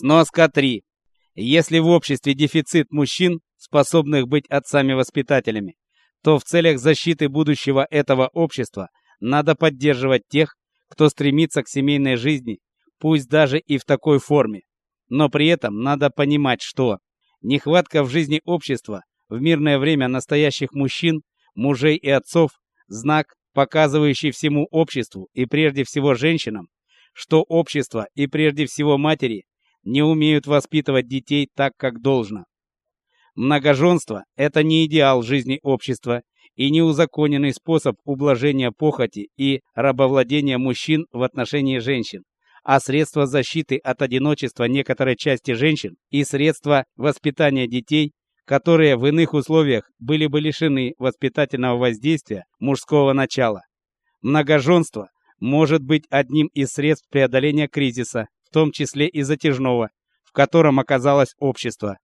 Сноска 3. Если в обществе дефицит мужчин, способных быть отцами-воспитателями, то в целях защиты будущего этого общества надо поддерживать тех, кто стремится к семейной жизни, пусть даже и в такой форме. Но при этом надо понимать, что нехватка в жизни общества в мирное время настоящих мужчин, мужей и отцов знак, показывающий всему обществу и прежде всего женщинам, что общество и прежде всего матери не умеют воспитывать детей так, как должно. Многоженство это не идеал жизни общества и не узаконенный способ ублажения похоти и рабовладения мужчин в отношении женщин, а средство защиты от одиночества некоторой части женщин и средство воспитания детей, которые в иных условиях были бы лишены воспитательного воздействия мужского начала. Многоженство может быть одним из средств преодоления кризиса, в том числе и затяжного, в котором оказалось общество.